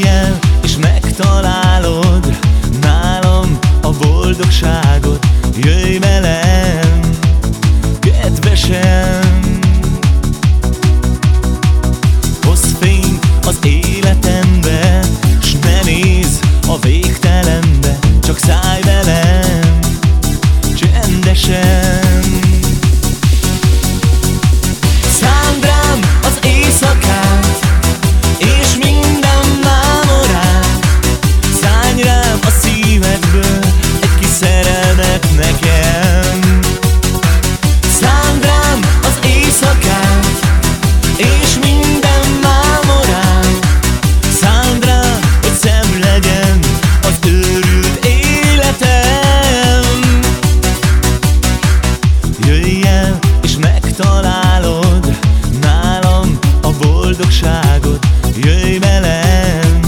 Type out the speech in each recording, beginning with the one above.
Keressél és megtalálod Nálam a boldogságot. Jöjj velem Kedvesen boldogságot Jöjj velem,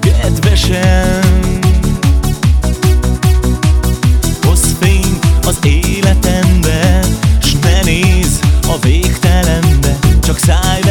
kedvesem. Hozz fényt az életembe S ne nézz a végtelenbe Csak szállj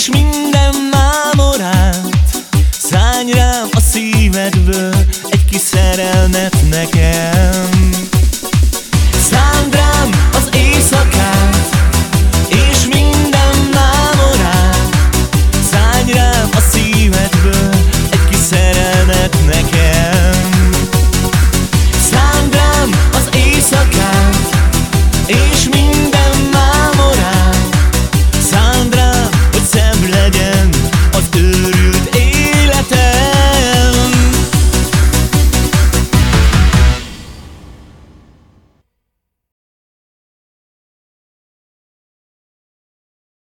És minden mámorát. Szállj rám a szívedből Egy kis szerelmet nekem